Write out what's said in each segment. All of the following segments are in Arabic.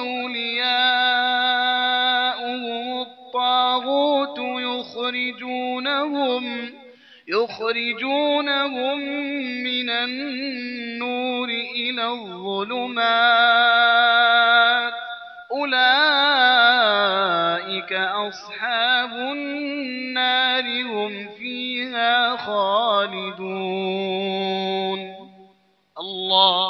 أولياؤهم الطاغوت يخرجونهم يخرجونهم من النور إلى الظلمات. أولئك أصحاب النار هم فيها خالدون. الله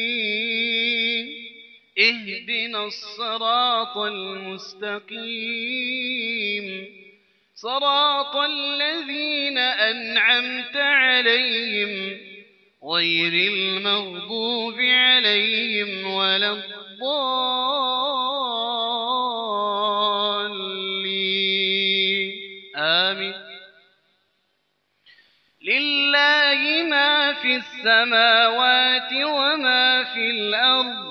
اهدنا الصراط المستقيم. صراط الذين أنعمت عليهم غير المغضوب عليهم ولا الضالين. آمين. لله ما في السماوات وما في الأرض